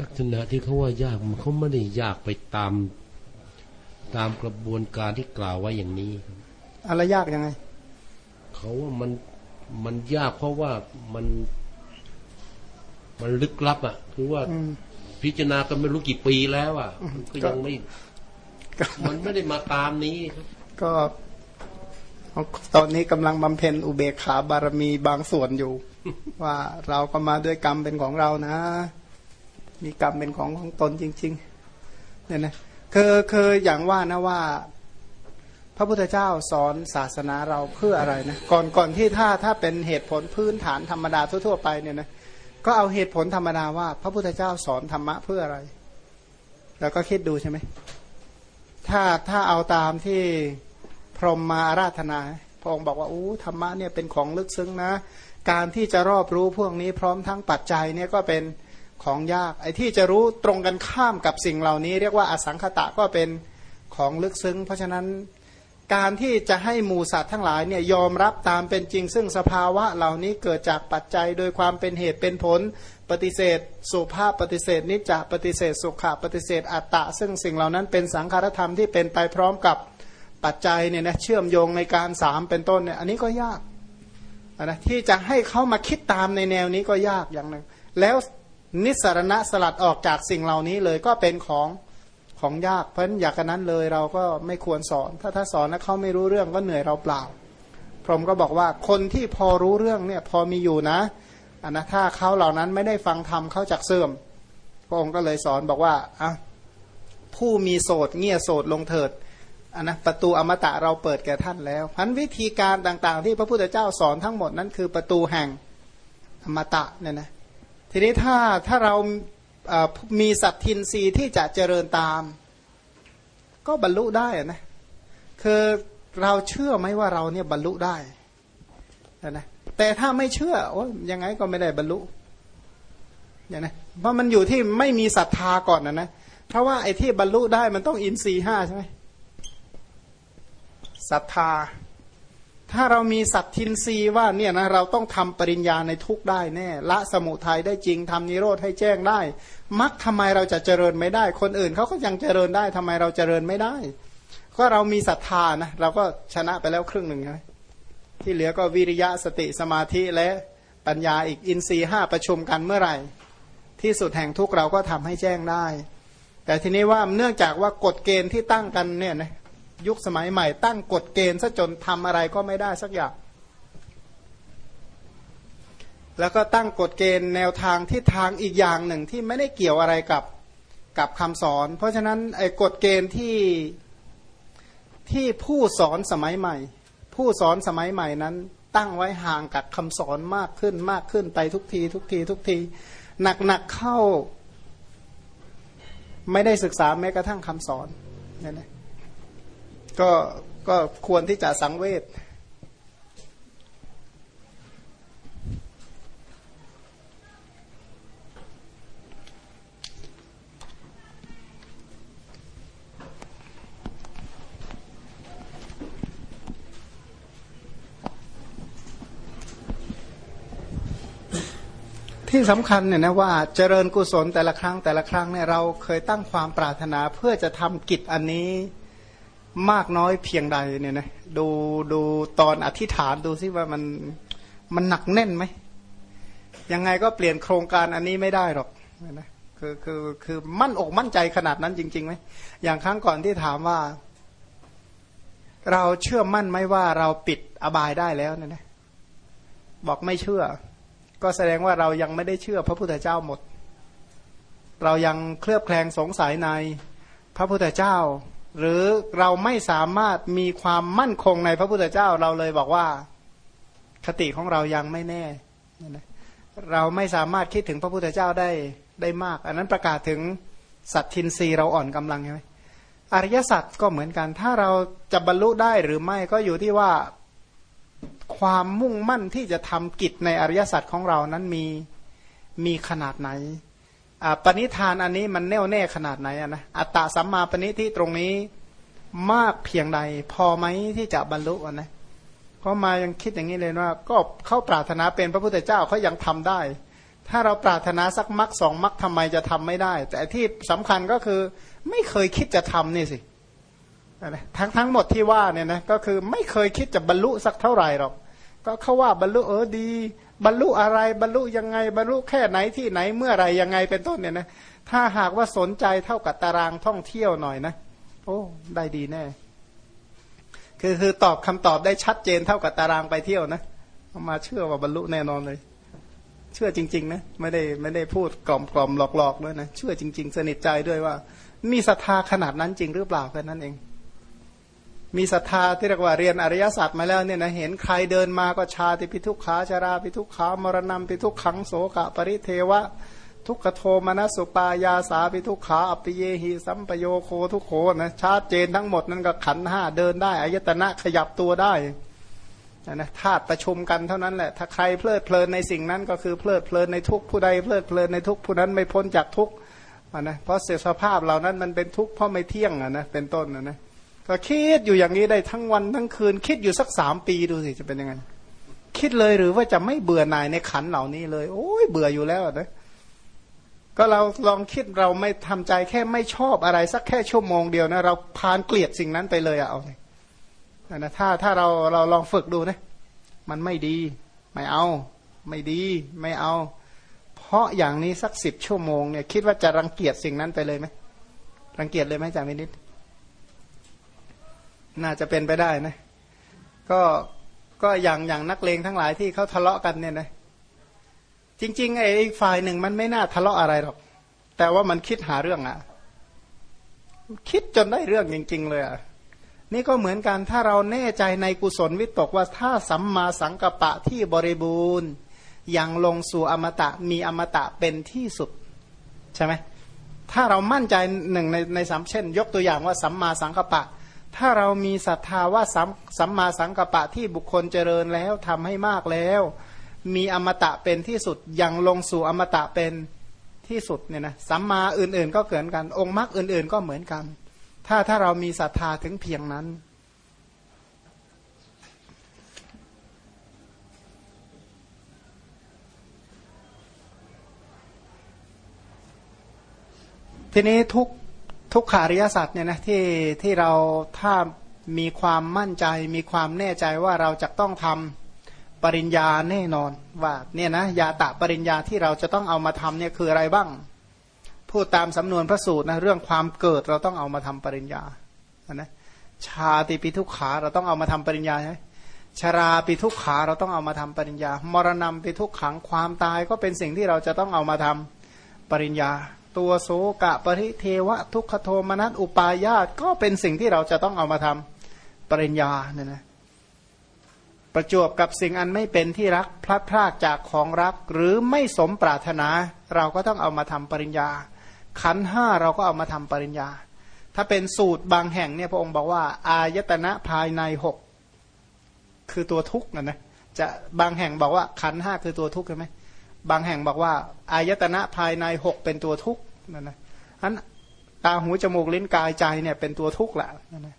ลักษณะที่เขาว่ายากมันเขาไม่ได้ยากไปตามตามกระบวนการที่กล่าวไว้อย่างนี้ครับอะไรยากยังไง เขาว่ามันมันยากเพราะว่ามัน มันลึกลับ อะ คือว่าอืมพิจารณากันไม่รู้กี่ปีแล้วอะมันก็ยังไม่ก็มันไม่ได้มาตามนี้ครับก็ตอนนี้กำลังบำเพ็ญอุเบกขาบารมีบางส่วนอยู่ ว่าเราก็มาด้วยกรรมเป็นของเรานะ มีกรรมเป็นของของตนจริง ๆ เนี่ยนะคือคืออย่างว่านะว่า พระพุทธเจ้าสอนศาสนาเราเพื่ออะไรนะก่อนก่อนที่ถ้าถ้าเป็นเหตุผลพื้นฐานธรรมดาทั่ว ๆ ไปเนี่ยนะก็เอาเหตุผลธรรมดาว่า พระพุทธเจ้าสอนธรรมะเพื่ออะไร แล้วก็คิดดูใช่ไหมถ้าถ้าเอาตามที่พรหมมาราธนาพระองค์บอกว่าอู้ธรรมะเนี่ยเป็นของลึกซึ้งนะ การที่จะรอบรู้พวกนี้พร้อมทั้งปัจจัยเนี่ยก็เป็น ของยากไอ้ที่จะรู้ตรงกันข้ามกับสิ่งเหล่านี้ เรียกว่าอสังขตะก็เป็นของลึกซึ้ง เพราะฉะนั้นการที่จะให้หมูสัตว์ทั้งหลายเนี่ยยอมรับตามเป็นจริง ซึ่งสภาวะเหล่านี้เกิดจากปัจจัยโดยความเป็นเหตุเป็นผล ปฏิเสธ สุภาพปฏิเสธ นิจจปฏิเสธ สุขะปฏิเสธอัตตะ ซึ่งสิ่งเหล่านั้นเป็นสังขารธรรมที่เป็นไปพร้อมกับปัจจัยเนี่ยนะเชื่อมโยงในการสามเป็นต้นเนี่ยอันนี้ก็ยากนะที่จะให้เขามาคิดตามในแนวนี้ก็ยากอย่างหนึ่งแล้ว นิสรณะสลัดออกจากสิ่งเหล่านี้เลยก็เป็นของของยาก เพราะฉะนั้นอยากกันนั้นเลยเราก็ไม่ควรสอน ถ้าถ้าสอนแล้วเขาไม่รู้เรื่องก็เหนื่อยเราเปล่า พรหมก็บอกว่าคนที่พอรู้เรื่องเนี่ยพอมีอยู่นะอันนะถ้าเขาเหล่านั้นไม่ได้ฟังธรรมเขาจักเสื่อม พระองค์ก็เลยสอนบอกว่าอะผู้มีโสดเงี่ยโสดลงเถิดอันนะประตูอมตะเราเปิดแก่ท่านแล้วพันวิธีการต่างๆ ที่พระพุทธเจ้าสอนทั้งหมดนั้นคือประตูแห่งอมตะเนี่ยนะ ทีนี้ถ้าถ้าเรามีสัตทินรีที่จะเจริญตาม ก็บรรลุได้นะคือเราเชื่อไหมว่าเราเนี่ยบรรลุได้นะแต่ถ้าไม่เชื่อโอ้ยยังไงก็ไม่ได้บรรลุอย่างนะเพราะมันอยู่ที่ไม่มีศรัทธาก่อนนะนะเพราะว่าไอ้ที่บรรลุได้มันต้องอินทรีห้าใช่ไหมศรัทธา ถ้าเรามีสัตทินรีว่าเนี่ยนะเราต้องทำปริญญาในทุกได้แน่ละสมุทัยได้จริงทำนิโรธให้แจ้งได้มักทำไมเราจะเจริญไม่ได้ คนอื่นเขาก็ยังเจริญได้ทำไมเราเจริญไม่ได้ ก็เรามีศรัทธานะเราก็ชนะไปแล้วครึ่งหนึ่งไงที่เหลือก็วิริยะสติสมาธิและปัญญาอีกอินทรีห้าประชุมกันเมื่อไหร่ ที่สุดแห่งทุกเราก็ทำให้แจ้งได้ แต่ทีนี้ว่าเนื่องจากว่ากฎเกณฑ์ที่ตั้งกันเนี่ยนะ ยุคสมัยใหม่ ตั้งกฎเกณฑ์ซะจนทำอะไรก็ไม่ได้สักอย่าง แล้วก็ตั้งกฎเกณฑ์แนวทางที่ทางอีกอย่างหนึ่งที่ไม่ได้เกี่ยวอะไรกับกับคำสอน เพราะฉะนั้นไอ้กฎเกณฑ์ที่ที่ผู้สอนสมัยใหม่ ผู้สอนสมัยใหม่นั้น ตั้งไว้ห่างกับคำสอนมากขึ้นมากขึ้นไปทุกที ทุกที ทุกที หนักๆเข้า ไม่ได้ศึกษาแม้กระทั่งคำสอนเนี่ยนะ ก็ก็ควรที่จะสังเวชที่สำคัญเนี่ยนะว่าเจริญกุศลแต่ละครั้งแต่ละครั้งเนี่ยเราเคยตั้งความปรารถนาเพื่อจะทำกิจอันนี้ มากน้อยเพียงใดเนี่ยนะดูดูตอนอธิษฐานดูซิว่ามันมันหนักแน่นไหมยังไงก็เปลี่ยนโครงการอันนี้ไม่ได้หรอกนะคือคือคือมั่นอกมั่นใจขนาดนั้นจริงๆไหมอย่างครั้งก่อนที่ถามว่า เราเชื่อมั่นไหมว่าเราปิดอบายได้แล้วเนี่ยนะบอกไม่เชื่อ ก็แสดงว่าเรายังไม่ได้เชื่อพระพุทธเจ้าหมด เรายังเคลือบแคลงสงสัยในพระพุทธเจ้า หรือเราไม่สามารถมีความมั่นคงในพระพุทธเจ้าเราเลยบอกว่า คติของเรายังไม่แน่เราไม่สามารถคิดถึงพระพุทธเจ้าได้ได้มาก อันนั้นประกาศถึงสัตทินรีเราอ่อนกำลังใช่ไหมอริยสัจก็เหมือนกัน ถ้าเราจะบรรลุได้หรือไม่ก็อยู่ที่ว่าความมุ่งมั่นที่จะทำกิจในอริยสัจของเรานั้นมีมีขนาดไหน ปณิธานอันนี้มันแน่วแน่ขนาดไหนนะอัตตาสัมมาปณิที่ตรงนี้มากเพียงใด พอไหมที่จะบรรลุนะเขามายังคิดอย่างนี้เลยว่า ก็เขาปรารถนาเป็นพระพุทธเจ้าเขายังทำได้ ถ้าเราปรารถนาสักมักสองมักทำไมจะทำไม่ได้ แต่ที่สำคัญก็คือไม่เคยคิดจะทำนี่สิทั้งทั้งหมดที่ว่าเนี่ยนะก็คือไม่เคยคิดจะบรรลุสักเท่าไหร่หรอกก็เขาว่าบรรลุเออดี บรรลุอะไรบรรลุยังไงบรรลุแค่ไหนที่ไหนเมื่อไรยังไงเป็นต้นเนี่ยนะถ้าหากว่าสนใจเท่ากับตารางท่องเที่ยวหน่อยนะ โอ้ได้ดีแน่ คือคือตอบคำตอบได้ชัดเจนเท่ากับตารางไปเที่ยวนะมาเชื่อว่าบรรลุแน่นอนเลย เชื่อจริง ๆ นะไม่ได้ไม่ได้พูดกล่อมกล่อมหลอกหลอกด้วยนะเชื่อจริง ๆ สนิทใจด้วยว่า มีศรัทธาขนาดนั้นจริงหรือเปล่าแค่นั้นเอง มีศรัทธาที่เรียกว่าเรียนอริยศาสตร์มาแล้วเนี่ยนะเห็นใครเดินมาก็ชาติพิทุกขาชาราพิทุกขามรณะพิทุกขังโสกะ ปริเทวะ ทุกขโทมนัสุปายาสาปิทุกขาอปิเยหิสัมปโยโคทุกโคนะชาติเจนทั้งหมดนั้นก็ขันห้าเดินได้อายตนะขยับตัวได้นะธาตุประชุมกันเท่านั้นแหละถ้าใครเพลิดเพลินในสิ่งนั้นก็คือเพลิดเพลินในทุกผู้ใดเพลิดเพลินในทุกผู้นั้นไม่พ้นจากทุกนะเพราะเสียสภาพเหล่านั้นมันเป็นทุกข์เพราะไม่เที่ยงนะเป็นต้นนะนะ ก็คิดอยู่อย่างนี้ได้ทั้งวันทั้งคืน คิดอยู่สักสามปีดูสิจะเป็นยังไง คิดเลยหรือว่าจะไม่เบื่อหน่ายในขันเหล่านี้เลย โอ้ยเบื่ออยู่แล้วนะก็เราลองคิดเราไม่ทำใจแค่ไม่ชอบอะไรสักแค่ชั่วโมงเดียวนะ เราพานเกลียดสิ่งนั้นไปเลยอะเอาเลยนะถ้าถ้าเราเราลองฝึกดูนะ มันไม่ดี ไม่เอา ไม่ดี ไม่เอา เพราะอย่างนี้สักสิบชั่วโมงเนี่ยคิดว่าจะรังเกียจสิ่งนั้นไปเลยไหมรังเกียจเลยไหมจ่ามินิด น่าจะเป็นไปได้นะ ก็ก็อย่างอย่างนักเลงทั้งหลายที่เขาทะเลาะกันเนี่ยนะจริง ๆ ไอ้ฝ่ายหนึ่งมันไม่น่าทะเลาะอะไรหรอก แต่ว่ามันคิดหาเรื่องอะคิดจนได้เรื่องจริง ๆ เลยอะนี่ก็เหมือนกันถ้าเราแน่ใจในกุศลวิตกว่าถ้าสัมมาสังกปะที่บริบูรณ์ยังลงสู่อมตะมีอมตะเป็นที่สุด ใช่ไหมถ้าเรามั่นใจหนึ่งในในสามเช่น ยกตัวอย่างว่าสัมมาสังกปะ ถ้าเรามีศรัทธาว่าสัมสมมาสังกปะที่บุคคลเจริญแล้วทำให้มากแล้ว มีอมตะเป็นที่สุดยังลงสู่อมตะเป็นที่สุดเนี่ยนะสัมมาอื่นๆ ก็เกิดกัน องค์มรรคอื่นๆ ก็เหมือนกัน ถ้าถ้าเรามีศรัทธาถึงเพียงนั้นทีนี้ทุก ทุกขาริยสัตว์เนี่ยนะที่ที่เราถ้ามีความมั่นใจ มีความแน่ใจว่าเราจะต้องทำปริญญาแน่นอนว่าเนี่ยนะยาตะปริญญาที่เราจะต้องเอามาทำเนี่ยคืออะไรบ้าง พูดตามสำนวนพระสูตรนะเรื่องความเกิดเราต้องเอามาทำปริญญานะชาติปิทุกขาเราต้องเอามาทำปริญญาใช่ไหมชราปิทุกขาเราต้องเอามาทำปริญญา มรณะปิทุกขังความตายก็เป็นสิ่งที่เราจะต้องเอามาทำปริญญาตัวโสกะปริเทวะ ทุกขโทมนัสอุปายาตก็เป็นสิ่งที่เราจะต้องเอามาทำปริญญาเนี่ยนะประจวบกับสิ่งอันไม่เป็นที่รักพลัดพรากจากของรัก หรือไม่สมปรารถนา เราก็ต้องเอามาทำปริญญา ขันห้าเราก็เอามาทำปริญญา ถ้าเป็นสูตรบางแห่งเนี่ยพระองค์บอกว่า อายตนะภายในหกคือตัวทุกข์นะนะจะบางแห่งบอกว่าขันห้าคือตัวทุกข์ใช่ไหม บางแห่งบอกว่า อายตนะภายในหกเป็นตัวทุกข์นั่นนะอันตาหูจมูกลิ้นกายใจเนี่ยเป็นตัวทุกข์แหละนั่นนะ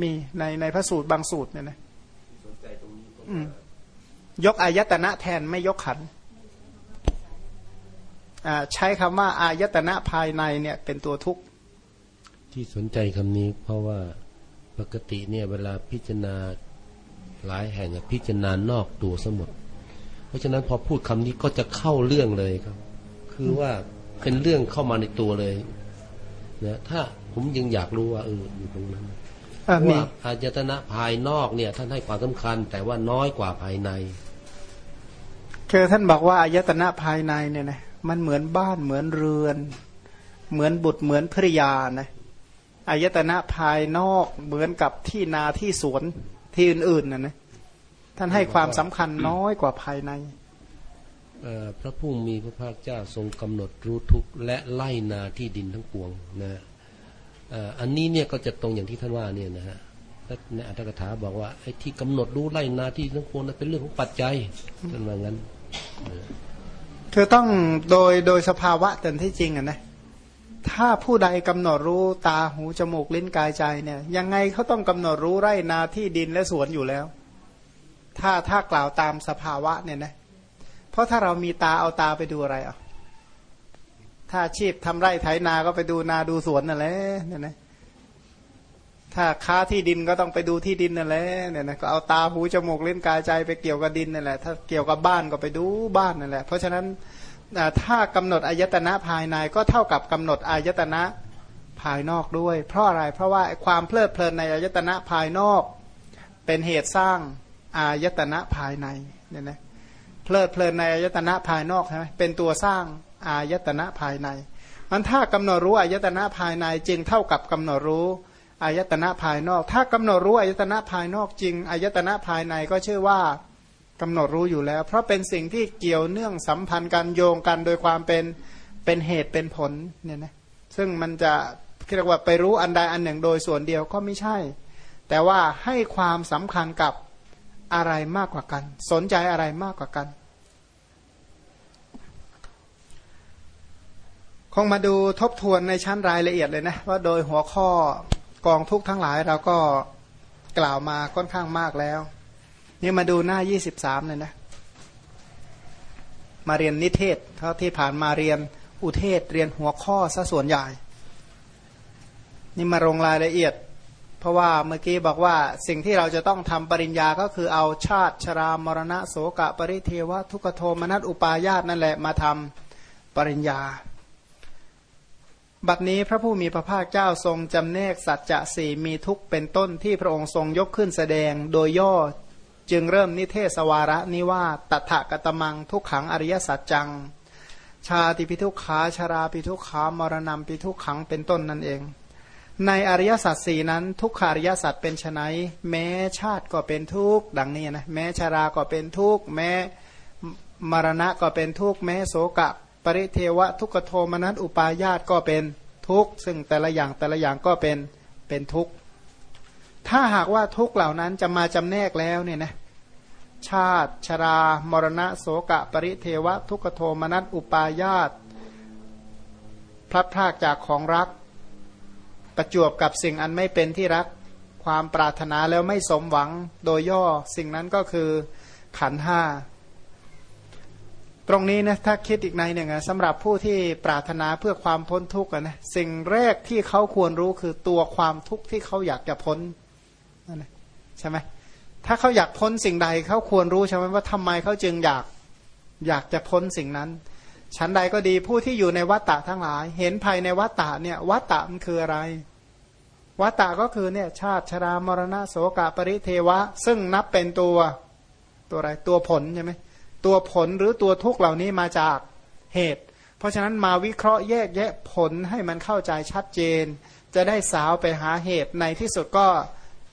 มีในในพระสูตรบางสูตรเนี่ยนะยกอายตนะแทนไม่ยกขันใช้คำว่า อายตนะภายในเนี่ย เป็นตัวทุกข์ที่สนใจคำนี้ เพราะว่าปกติเนี่ย เวลาพิจารณาหลายแห่งพิจารณานอกตัวสมุด ราะฉะนั้นพอพูดคำนี้ก็จะเข้าเรื่องเลยครับ คือว่าเป็นเรื่องเข้ามาในตัวเลยนะถ้าผมยังอยากรู้ว่าเอออยู่ตรงนั้นว่าอายตนะภายนอกเนี่ย ท่านให้ความสำคัญ แต่ว่าน้อยกว่าภายในคือท่านบอกว่าอายตนะภายในเนี่ยนะมันเหมือนบ้านเหมือนเรือน เหมือนบุตรเหมือนภริยานะอายตนะภายนอกเหมือนกับที่นาที่สวนที่อื่นๆนะนะ ท่านให้ความสำคัญน้อยกว่าภายในพระผู้มีพระภาคเจ้าทรงกำหนดรู้ทุกและไล่นาที่ดินทั้งปวงนะอันนี้เนี่ยก็จะตรงอย่างที่ท่านว่าเนี่ยนะฮะในอัตถกถาบอกว่าไอ้ที่กำหนดรู้ไล่นาที่ทั้งปวงนั้นเป็นเรื่องของปัจจัยท่านว่างั้นคือต้องโดยโดยสภาวะแต่ที่จริงอะนะถ้าผู้ใดกำหนดรู้ตาหูจมูกลิ้นกายใจเนี่ย ยังไงเขาต้องกำหนดรู้ไร่นาที่ดินและสวนอยู่แล้ว ถ้าถ้ากล่าวตามสภาวะเนี่ยนะเพราะถ้าเรามีตาเอาตาไปดูอะไรอะถ้าชีพทำไร่ไถนาก็ไปดูนาดูสวนนั่นแหละเนี่ยนะถ้าค้าที่ดินก็ต้องไปดูที่ดินนั่นแหละเนี่ยนะก็เอาตาหูจมูกเล่นกายใจไปเกี่ยวกับดินนั่นแหละถ้าเกี่ยวกับบ้านก็ไปดูบ้านนั่นแหละ เพราะฉะนั้นถ้ากำหนดอายตนะภายในก็เท่ากับกำหนดอายตนะภายนอกด้วย เพราะอะไรเพราะว่าความเพลิดเพลินในอายตนะภายนอก เป็นเหตุสร้าง อายตนะภายในเนี่ยนะเพลิดเพลินในอายตนะภายนอกใช่ไหมเป็นตัวสร้างอายตนะภายในมันถ้ากำหนดรู้อายตนะภายในจึงเท่ากับกำหนดรู้อายตนะภายนอก ถ้ากำหนดรู้อายตนะภายนอกจริงอายตนะภายในก็ชื่อว่ากำหนดรู้อยู่แล้ว เพราะเป็นสิ่งที่เกี่ยวเนื่องสัมพันธ์กันโยงกันโดยความเป็นเป็นเหตุเป็นผลเนี่ยนะซึ่งมันจะเรียกว่าไปรู้อันใดอันหนึ่งโดยส่วนเดียวก็ไม่ใช่ แต่ว่าให้ความสำคัญกับ อะไรมากกว่ากัน สนใจอะไรมากกว่ากัน คงมาดูทบทวนในชั้นรายละเอียดเลยนะว่าโดยหัวข้อกองทุกทั้งหลายเราก็กล่าวมาค่อนข้างมากแล้ว นี่มาดูหน้า 23เลยนะ มาเรียนนิเทศเท่าที่ผ่านมาเรียนอุเทศเรียนหัวข้อซะส่วนใหญ่ นี่มาลงรายละเอียด เพราะว่าเมื่อกี้บอกว่าสิ่งที่เราจะต้องทำปริญญาก็คือเอาชาติชรามรณะโสกะปริเทวะทุกโทมนัสอุปายาตนั่นแหละมาทำปริญญา บัดนี้พระผู้มีพระภาคเจ้าทรงจำแนกสัจจะสี่มีทุกเป็นต้นที่พระองค์ทรงยกขึ้นแสดงโดยย่อจึงเริ่มนิเทศวาระนี้ว่าตถกตมังทุกขังอริยสัจจัง ชาติพิทุกขาชาราพิทุกขามรณะพิทุกขังเป็นต้นนั่นเอง ในอริยสัจสี่นั้นทุกขาริยสัจเป็นไนแม้ชาติก็เป็นทุกข์ดังนี้นะแม้ชาราก็เป็นทุกข์แม้มรณะก็เป็นทุกข์แม้โสกะ ปริเทวะทุกโทมนัสอุปายาตก็เป็นทุกข์ซึ่งแต่ละอย่างแต่ละอย่างก็เป็นเป็นทุกข์ถ้าหากว่าทุกข์เหล่านั้นจะมาจำแนกแล้วเนี่ยนะชาติชรามรณะโสกะ ปริเทวะ ทุกโทมนัสอุปายาตพลัดพรากจากของรัก ประจวบกับสิ่งอันไม่เป็นที่รักความปรารถนาแล้วไม่สมหวังโดยย่อสิ่งนั้นก็คือขันห้าตรงนี้นะถ้าคิดอีกในหนึ่งนะสำหรับผู้ที่ปรารถนาเพื่อความพ้นทุกข์นะสิ่งแรกที่เขาควรรู้คือตัวความทุกข์ที่เขาอยากจะพ้นนะใช่ไหมถ้าเขาอยากพ้นสิ่งใดเขาควรรู้ใช่ไหมว่าทำไมเขาจึงอยากอยากจะพ้นสิ่งนั้น ชั้นใดก็ดีผู้ที่อยู่ในวัฏฏะทั้งหลาย เห็นภายในวัฏฏะเนี่ยวัฏฏะมันคืออะไรวัฏฏะก็คือเนี่ยชาติชรามรณะโสกะปริเทวะ ซึ่งนับเป็นตัวตัวอะไรตัวผลใช่ไหมตัวผลหรือตัวทุกเหล่านี้มาจากเหตุ เพราะฉะนั้นมาวิเคราะห์แยกแยะผลให้มันเข้าใจชัดเจน จะได้สาวไปหาเหตุในที่สุดก็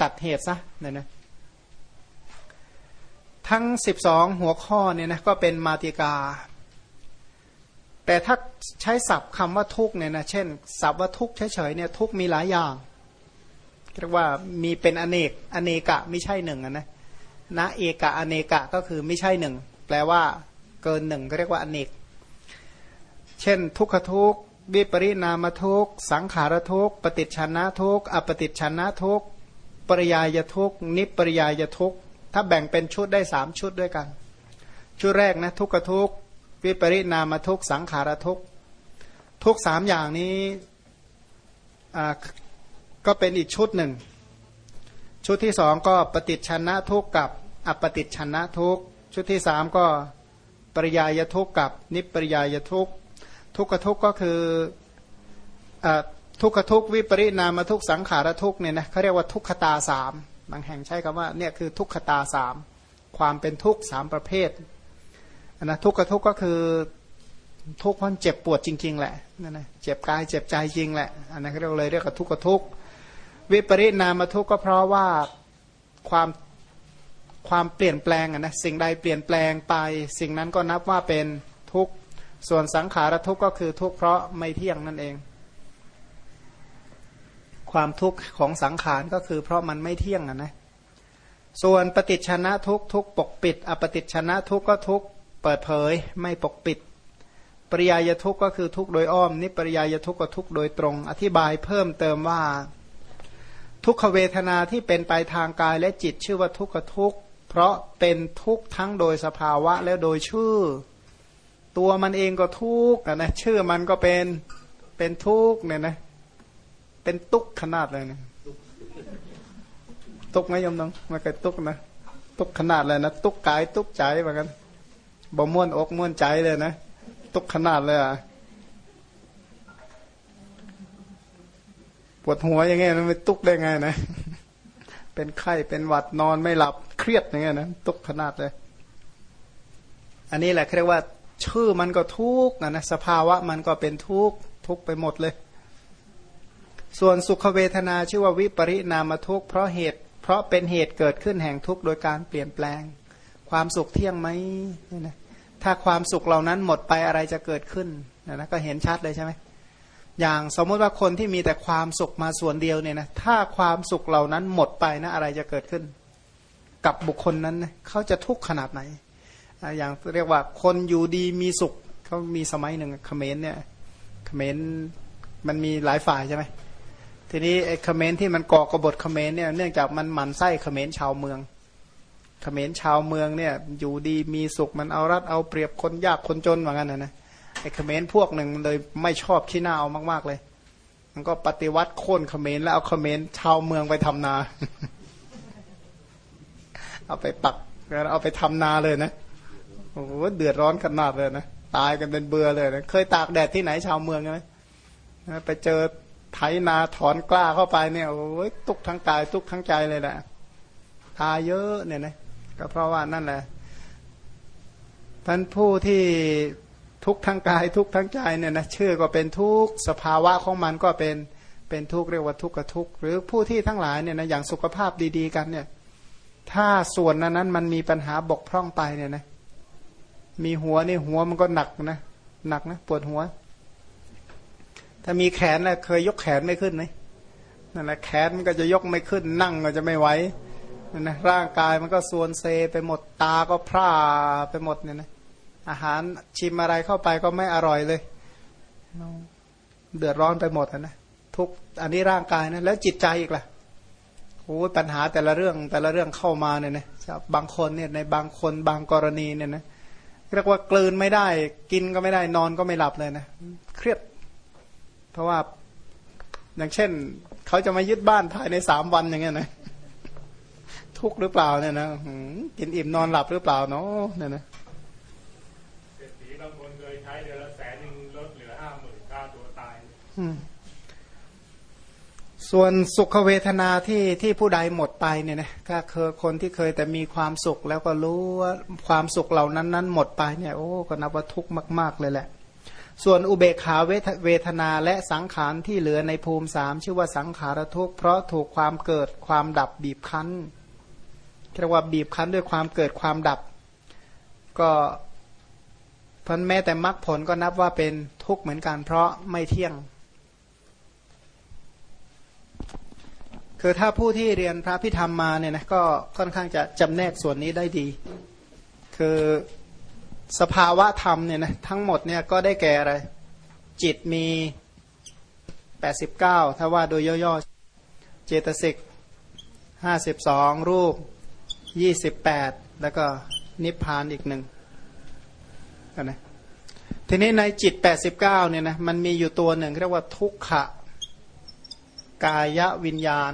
ตัดเหตุซะเนี่ยนะทั้ง 12 หัวข้อเนี่ยนะก็เป็นมาติกา แต่ถ้าใช้ศัพท์คำว่าทุกเนี่ยนะเช่นศัพท์ว่าทุกเฉยๆเนี่ยทุกมีหลายอย่างเรียกว่ามีเป็นอเนกอเนกะไม่ใช่หนึ่งนะนะเอกะอเนกะก็คือไม่ใช่หนึ่งแปลว่าเกินหนึ่งก็เรียกว่าอเนก เช่น ทุกขทุกวิปริณามทุกสังขารทุกปฏิชนะทุกอปฏิชนะทุกปริยายทุกนิปริยายทุกถ้าแบ่งเป็นชุดได้สามชุดด้วยกัน ชุดแรกนะทุกขทุก วิปริณามทุกสังขารทุกทุกสามอย่างนี้ก็เป็นอีกชุดหนึ่ง ชุดที่สองก็ปฏิชนะทุกกับอปฏิชนะทุกชุดที่สามก็ปริยายทุกกับนิปริยายทุกทุกขทุกก็คืออทุกขทุกวิปริณามทุกสังขารทุกเนี่ยนะเขาเรียกว่าทุกขตาสามบางแห่งใช้คำว่าเนี่ยคือทุกขตาสามความเป็นทุกสามประเภท นนะทุกขทุกก็คือทุกข์เพราะเจ็บปวดจริง ๆ แหละนั่นนะเจ็บกายเจ็บใจจริงแหละอันนั้นเรียกเลยเรียกว่าทุกขทุกวิปริณามทุกก็เพราะว่าความความเปลี่ยนแปลงนะสิ่งใดเปลี่ยนแปลงไป สิ่งนั้นก็นับว่าเป็นทุกข์ส่วนสังขารทุกข์ก็คือทุกข์เพราะไม่เที่ยงนั่นเอง ความทุกข์ของสังขารก็คือเพราะมันไม่เที่ยงนะส่วนปฏิชนะทุกทุกปกปิด อปฏิชนะทุกก็ทุก เปิดเผยไม่ปกปิด ปริยายทุกก็คือทุกโดยอ้อม นิปริยายทุกก็ทุกโดยตรง อธิบายเพิ่มเติมว่า ทุกขเวทนาที่เป็นไปทางกายและจิตชื่อว่าทุกขทุกเพราะเป็นทุกข์ทั้งโดยสภาวะและโดยชื่อ ตัวมันเองก็ทุกข์นะชื่อมันก็เป็นเป็นทุกข์เนี่ยนะ เป็นตุกขนาดเลยนะตุกไหมยมน้องมาเกิดตุกนะตุกขนาดเลยนะตุกกายตุกใจเหมือนกัน บ่ม้วนอกม้วนใจเลยนะตุกขนาดเลยอะปวดหัวอย่างเงี้ยมันไม่ตุกได้ไงนะ เป็นไข้เป็นหวัดนอนไม่หลับเครียดอย่างเงี้ยนะตุกขนาดเลย อันนี้แหละเรียกว่า ชื่อมันก็ทุกข์นะสภาวะมันก็เป็นทุกข์ทุกข์ไปหมดเลย ส่วนสุขเวทนาชื่อว่าวิปริณามทุกข์เพราะเหตุ เพราะเป็นเหตุเกิดขึ้นแห่งทุกข์โดยการเปลี่ยนแปลง ความสุขเที่ยงไหมนี่นะถ้าความสุขเหล่านั้นหมดไปอะไรจะเกิดขึ้นนะนะก็เห็นชัดเลยใช่ไหมอย่างสมมติว่าคนที่มีแต่ความสุขมาส่วนเดียวเนี่ยนะถ้าความสุขเหล่านั้นหมดไปนะอะไรจะเกิดขึ้น กับบุคคลนั้นนะเขาจะทุกข์ขนาดไหน อย่างเรียกว่าคนอยู่ดีมีสุขเขามีสมัยหนึ่งเขมรเนี่ยเขมรมันมีหลายฝ่ายใช่ไหมทีนี้ไอ้เขมรที่มันก่อกบฏเขมรเนี่ยเนื่องจากมันหมันไส้เขมรชาวเมือง เขมรชาวเมืองเนี่ยอยู่ดีมีสุขมันเอารัดเอาเปรียบคนยากคนจนเหมือนกันนะนะไอ้เขมรพวกหนึ่งเลยไม่ชอบขี้หน้าเอามาก ๆเลย มันก็ปฏิวัติโค่นเขมรแล้วเอาเขมรชาวเมืองไปทำนา เอาไปปักแล้วเอาไปทำนาเลยนะโอ้โหเดือดร้อนขนาดเลยนะตายกันเป็นเบื่อเลยนะเคยตากแดดที่ไหนชาวเมืองไหมไปเจอไถนาถอนกล้าเข้าไปเนี่ยโอ้ยตุกทั้งกาย ตุกทั้งใจเลยแหละตายเยอะเนี่ยนะ ก็เพราะว่านั่นแหละท่านผู้ที่ทุกทั้งกายทุกทั้งใจเนี่ยนะชื่อก็เป็นทุกสภาวะของมันก็เป็นเป็นทุกเรียกว่าทุกข์กับทุกหรือผู้ที่ทั้งหลายเนี่ยนะอย่างสุขภาพดี ๆ กันเนี่ย ถ้าส่วนนั้นนั้นมันมีปัญหาบกพร่องไปเนี่ยนะมีหัวนี่หัวมันก็หนักนะหนักนะปวดหัว ถ้ามีแขนนะเคยยกแขนไม่ขึ้นไหมนั่นแหละแขนมันก็จะยกไม่ขึ้นนั่งก็จะไม่ไหว นะร่างกายมันก็ส่วนเซไปหมดตาก็พร่าไปหมดเนี่ยนะอาหารชิมอะไรเข้าไปก็ไม่อร่อยเลย เดือดร้อนไปหมดนะทุกอันนี้ร่างกายนะแล้วจิตใจอีกล่ะโอ้ปัญหาแต่ละเรื่องแต่ละเรื่องเข้ามาเนี่ยนะบางคนเนี่ยในบางคนบางกรณีเนี่ยนะเรียกว่ากลืนไม่ได้ กินก็ไม่ได้นอนก็ไม่หลับเลยนะเครียด เพราะว่าอย่างเช่น เขาจะมายึดบ้านภายในสามวันอย่างเงี้ยนะ ทุกหรือเปล่าเนี่ยนะกินอิ่มนอนหลับหรือเปล่าเนาะเนี่ยนะช้เดือนละแสนหนึ่งลดเหลือห้าหมื่นค่าตัวตายส่วนสุขเวทนาที่ที่ผู้ใดหมดไปเนี่ยนะก็คือคนที่เคยแต่มีความสุขแล้วก็รู้ว่าความสุขเหล่านั้นนั้นหมดไปเนี่ยโอ้ก็นับว่าทุกข์มาก ๆ เลยแหละ ส่วนอุเบกขาเวทนาและสังขารที่เหลือในภูมิสามชื่อว่าสังขารทุกข์เพราะถูกความเกิดความดับบีบคั้นเเรียกว่าบีบคั้นด้วยความเกิดความดับ ก็พันแม้แต่มรรคผลก็นับว่าเป็นทุกข์เหมือนกันเพราะไม่เที่ยง คือถ้าผู้ที่เรียนพระพิธรรมมาเนี่ยนะก็ค่อนข้างจะจำแนกส่วนนี้ได้ดี คือสภาวะธรรมเนี่ยนะทั้งหมดเนี่ยก็ได้แก่อะไร จิตมีแปดสิบเก้าถ้าว่าโดยย่อๆ เจตสิกห้าสิบสองรูป ยี่สิบแปดแล้วก็นิพพานอีกหนึ่งนะทีนี้ในจิต89เก้าเนี่ยนะมันมีอยู่ตัวหนึ่งเรียกว่าทุกขะกายวิญญาณ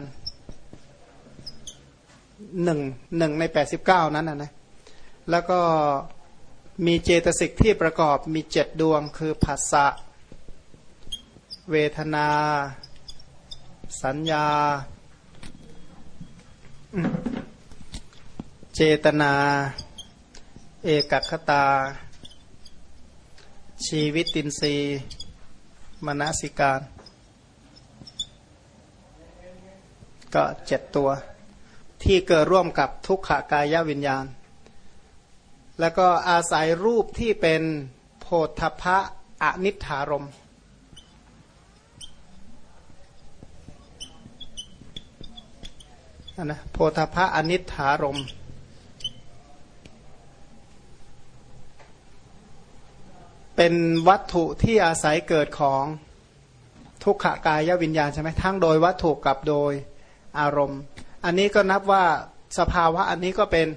หนึ่งหนึ่งใน89นั้นนะนะแล้วก็มีเจตสิกที่ประกอบมีเจ็ดดวงคือผัสสะเวทนา สัญญา เจตนา เอกคตา ชีวิตตินรีมนสิการ ก็เจ็ดตัว ที่เกิดร่วมกับทุกขากายวิญญาณ แล้วก็อาศัยรูปที่เป็นโพธพะอนิถารมนะโพธพะอนิถารม เป็นวัตถุที่อาศัยเกิดของทุกขกายวิญญาณใช่ไหมทั้งโดยวัตถุกับโดยอารมณ์ อันนี้ก็นับว่าสภาวะอันนี้ก็เป็น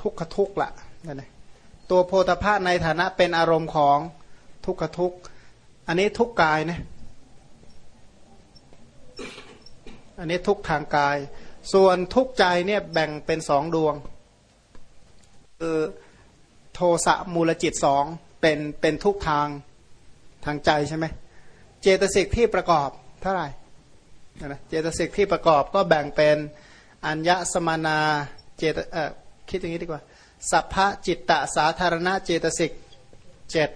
ทุกขทุกข์ละนั่นเองตัวโพธาภาในฐานะเป็นอารมณ์ของทุกขทุกข์อันนี้ทุกกายนะอันนี้ทุกทางกาย ส่วนทุกใจเนี่ยแบ่งเป็นสองดวงคือ โทสะมูลจิตสองเป็นเป็นทุกทางทางใจใช่ไหมเจตสิกที่ประกอบเท่าไหร่นะเจตสิกที่ประกอบก็แบ่งเป็นอัญญสมานาเจตเอ่อคิดอย่างนี้ดีกว่า สัพพะจิตตสาธารณเจตสิกเจ็ด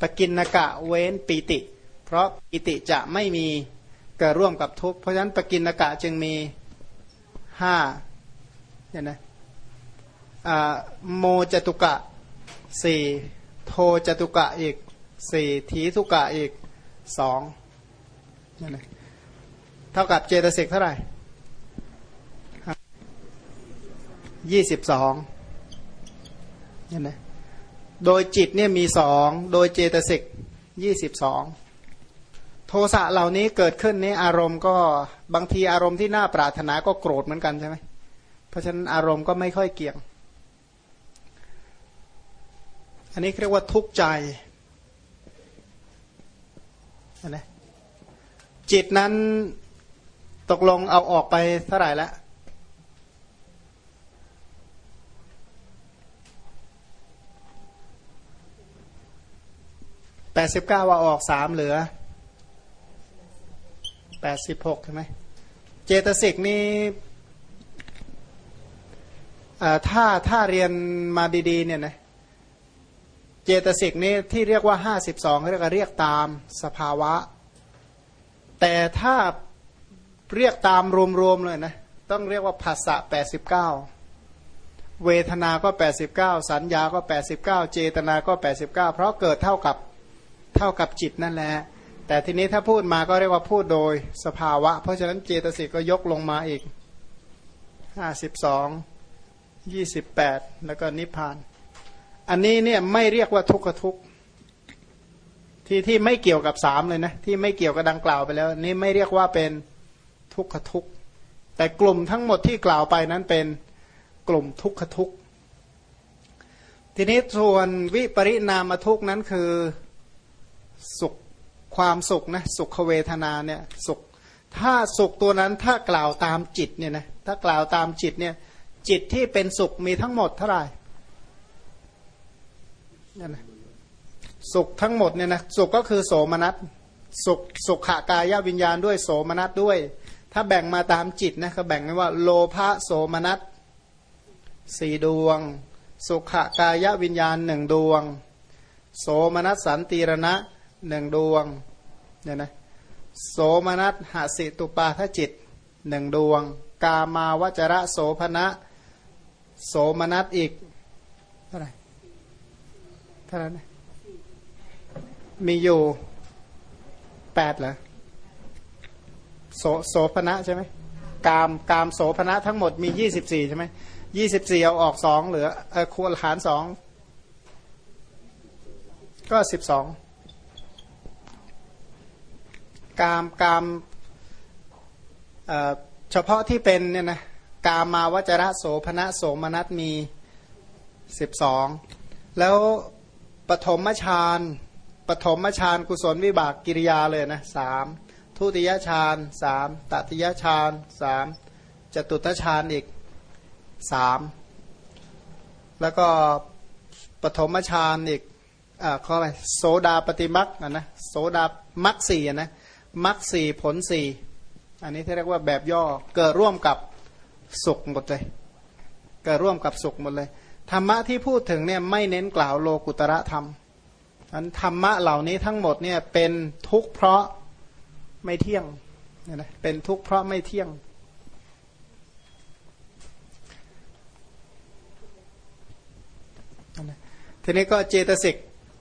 ปกินนกะเว้นปีติ เพราะปีติจะไม่มีเกิดร่วมกับทุกข์เพราะฉะนั้นปกินนกะจึงมีห้าเห็นไหม โมจตุกะสี่โทจตุกะอีกสี่ทีทุกะอีกสองนั่นเองเท่ากับเจตสิกเท่าไหร่ยี่สิบสองนั่นเองโดยจิตเนี่ยมีสองโดยเจตสิกยี่สิบสองโทสะเหล่านี้เกิดขึ้นนี้อารมณ์ก็บางทีอารมณ์ที่น่าปรารถนาก็โกรธเหมือนกันใช่ไหมเพราะฉะนั้นอารมณ์ก็ไม่ค่อยเกี่ยง อันนี้เรียกว่าทุกข์ใจนะจิตนั้นตกลงเอาออกไปเท่าไหร่แล้วแปดสิบเก้าว่าออกสามเหลือแปดสิบหกใช่ไหมเจตสิกนี่ถ้าถ้าเรียนมาดีๆเนี่ยนะ เจตสิกนี้ที่เรียกว่าห้าสิบสองเรียกเรียกตามสภาวะ แต่ถ้าเรียกตามรวมๆเลยนะต้องเรียกว่าภาษะแปดสิบเก้าเวทนาก็แปดสิบเก้าสัญญาก็แปดสิบเก้าเจตนาก็แปดสิบเก้าเพราะเกิดเท่ากับเท่ากับจิตนั่นแหละแต่ทีนี้ถ้าพูดมาก็เรียกว่าพูดโดยสภาวะ เพราะฉะนั้นเจตสิกก็ยกลงมาอีกห้าสิบสองยี่สิบแปดแล้วก็นิพพาน อันนี้เนี่ยไม่เรียกว่าทุกขทุกที่ที่ไม่เกี่ยวกับสามเลยนะที่ไม่เกี่ยวกับดังกล่าวไปแล้ว นี่ไม่เรียกว่าเป็นทุกขทุกแต่กลุ่มทั้งหมดที่กล่าวไปนั้นเป็นกลุ่มทุกขทุกทีนี้ส่วนวิปริณามทุกนั้นคือสุขความสุขนะสุขเวทนาเนี่ยสุข ถ้าสุขตัวนั้นถ้ากล่าวตามจิตเนี่ยนะถ้ากล่าวตามจิตเนี่ยจิตที่เป็นสุขมีทั้งหมดเท่าไหร่ นี่นะสุขทั้งหมดเนี่ยนะสุขก็คือโสมนัสสุขสุขากายวิญญาณด้วยโสมนัสด้วย ถ้าแบ่งมาตามจิตนะเขาแบ่งไว้ว่าโลภะโสมนัสสี่ดวง สุขกายวิญญาณหนึ่งดวง โสมนัสสันติรณะหนึ่งดวงเนี่ยนะโสมนัสหสิตุปาทจิตหนึ่งดวง กามาวจระโสภณะโสมนัสอีก เท่านั้นมีอยู่แปดเหรอโสโสภณะใช่ไหมกามกามโสภณะทั้งหมดมียี่สิบสี่ใช่ไหมยี่สิบสี่เอาออกสองเหลือเออคูณหารสองก็สิบสองกามกามเฉพาะที่เป็นเนี่ยนะกามมาวจระโสภณะโสมนัสมีสิบสองแล้ว ปฐมฌานปฐมฌานกุศลวิบากกิริยาเลยนะสามทุติยฌานสามตติยฌานสามจตุตฌานอีกสามแล้วก็ปฐมฌานอีกอ่าข้ออะไรโสดาปฏิมักอะนะโสดามักสี่นะมักสี่ผลสี่อันนี้ที่เรียกว่าแบบย่อเกิดร่วมกับสุขหมดเลยเกิดร่วมกับสุขหมดเลย ธรรมะที่พูดถึงเนี่ยไม่เน้นกล่าวโลกุตระธรรมอันธรรมะเหล่านี้ทั้งหมดเนี่ยเป็นทุกข์เพราะไม่เที่ยงเป็นทุกข์เพราะไม่เที่ยง ทีนี้ก็เจตสิก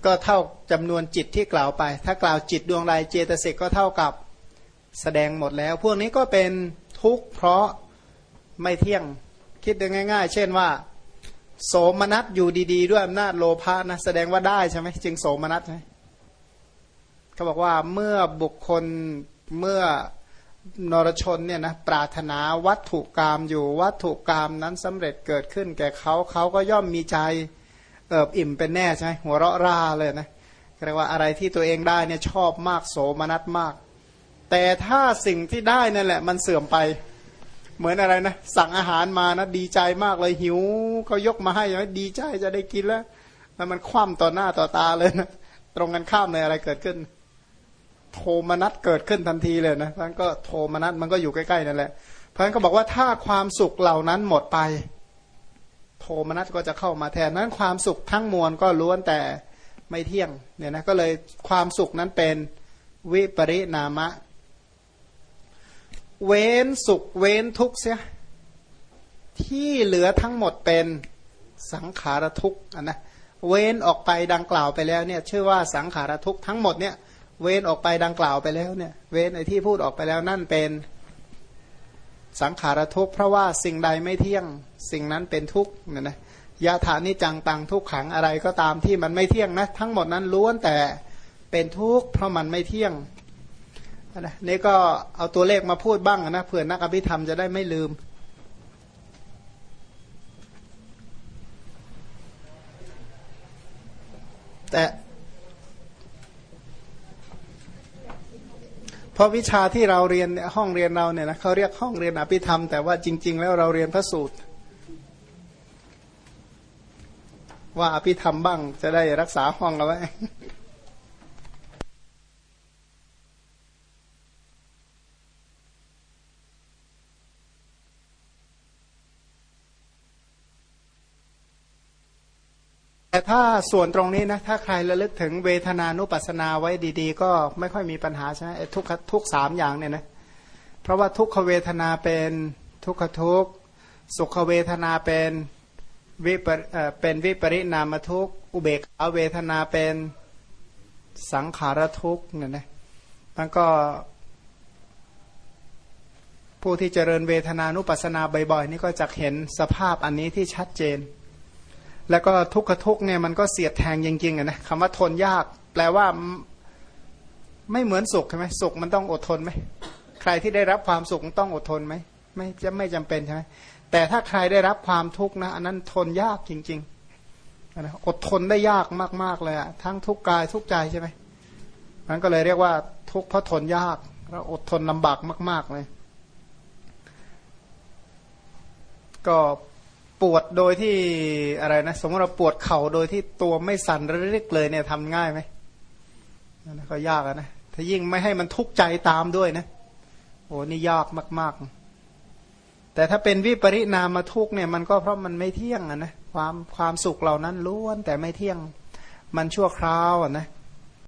ก็เท่าจำนวนจิตที่กล่าวไป ถ้ากล่าวจิตดวงใดเจตสิกก็เท่ากับแสดงหมดแล้ว พวกนี้ก็เป็นทุกข์เพราะไม่เที่ยง คิดง่าย ๆ เช่นว่า โสมนัสอยู่ดี ๆ ด้วยอำนาจโลภะนะแสดงว่าได้ใช่ไหมจึงโสมนัสใช่เขาบอกว่าเมื่อบุคคลเมื่อนรชนเนี่ยนะปรารถนาวัตถุกรรมอยู่วัตถุกรรมนั้นสำเร็จเกิดขึ้น แก่เขาเขาก็ย่อมมีใจเอิบอิ่มเป็นแน่ใช่ไหมหัวเราะร่าเลยนะเรียกว่าอะไรที่ตัวเองได้เนี่ยชอบมากโสมนัสมาก แต่ถ้าสิ่งที่ได้นั่นแหละ มันเสื่อมไป เหมือนอะไรนะ สั่งอาหารมานะดีใจมากเลยหิวเขายกมาให้ยังดีใจจะได้กินแล้วแล้วมันคว่ำต่อหน้าต่อตาเลยนะตรงกันข้ามเลยอะไรเกิดขึ้น โทมนัสเกิดขึ้นทันทีเลยนะเพราะนั้นก็โทมนัสมันก็อยู่ใกล้ๆนั่นแหละเพราะฉะนั้นก็บอกว่าถ้าความสุขเหล่านั้นหมดไป โทมนัสก็จะเข้ามาแทนนั้นความสุขทั้งมวลก็ล้วนแต่ไม่เที่ยงเนี่ยนะก็เลยความสุขนั้นเป็นวิปริณามะ เว้นสุขเว้นทุกข์เสียที่เหลือทั้งหมดเป็นสังขารทุกข์นะเว้นออกไปดังกล่าวไปแล้วเนี่ยชื่อว่าสังขารทุกข์ทั้งหมดเนี่ยเว้นออกไปดังกล่าวไปแล้วเนี่ยเว้นไอ้ที่พูดออกไปแล้วนั่นเป็นสังขารทุกข์เพราะว่าสิ่งใดไม่เที่ยงสิ่งนั้นเป็นทุกข์เนี่ยนะยาฐานิจังตังทุกขังอะไรก็ตามที่มันไม่เที่ยงนะทั้งหมดนั้นล้วนแต่เป็นทุกข์เพราะมันไม่เที่ยง นะนี่ก็เอาตัวเลขมาพูดบ้างนะเผื่อนักอภิธรรมจะได้ไม่ลืมแต่เพราะวิชาที่เราเรียนห้องเรียนเราเนี่ยนะเขาเรียกห้องเรียนอภิธรรม แต่ว่าจริง ๆ แล้วเราเรียนพระสูตร ว่าอภิธรรมบ้างจะได้รักษาห้องเอาไว้ ถ้าส่วนตรงนี้นะถ้าใครระลึกถึงเวทนานุปัสนาไว้ดีๆ ก็ไม่ค่อยมีปัญหาใช่ไหมทุกทุกสามอย่างเนี่ยนะเพราะว่าทุกขเวทนาเป็นทุกขทุกสุขเวทนาเป็นวิปเป็นวิปริณามทุกอุเบกขาเวทนาเป็นสังขารทุกเนี่ยนะมันก็ ผู้ที่เจริญเวทนานุปัสนาบ่อยๆ นี่ก็จะเห็นสภาพอันนี้ที่ชัดเจน แล้วก็ทุกขทุกเนี่ยมันก็เสียดแทงจริงๆนะคำว่าทนยาก แปลว่าไม่เหมือนสุขใช่ไหมสุขมันต้องอดทนไหมใครที่ได้รับความสุขต้องอดทนไหมไม่จะไม่จำเป็นใช่ไหมแต่ถ้าใครได้รับความทุกข์นะอันนั้นทนยากจริงๆนะอดทนได้ยากมากๆเลยอะทั้งทุกกายทุกใจใช่ไหมมันก็เลยเรียกว่าทุกข์เพราะทนยากแล้วอดทนลำบากมาก ๆเลย ก็ ปวดโดยที่อะไรนะ สมมติเราปวดเข่าโดยที่ตัวไม่สั่นระริกเลยเนี่ยทำง่ายไหมนั่นก็ยากนะถ้ายิ่งไม่ให้มันทุกข์ใจตามด้วยนะโอ้นี่ยากมาก ๆ แต่ถ้าเป็นวิปริณามาทุกเนี่ย มันก็เพราะมันไม่เที่ยงอะนะความความสุขเหล่านั้นล้วนแต่ไม่เที่ยง มันชั่วคราวอะนะ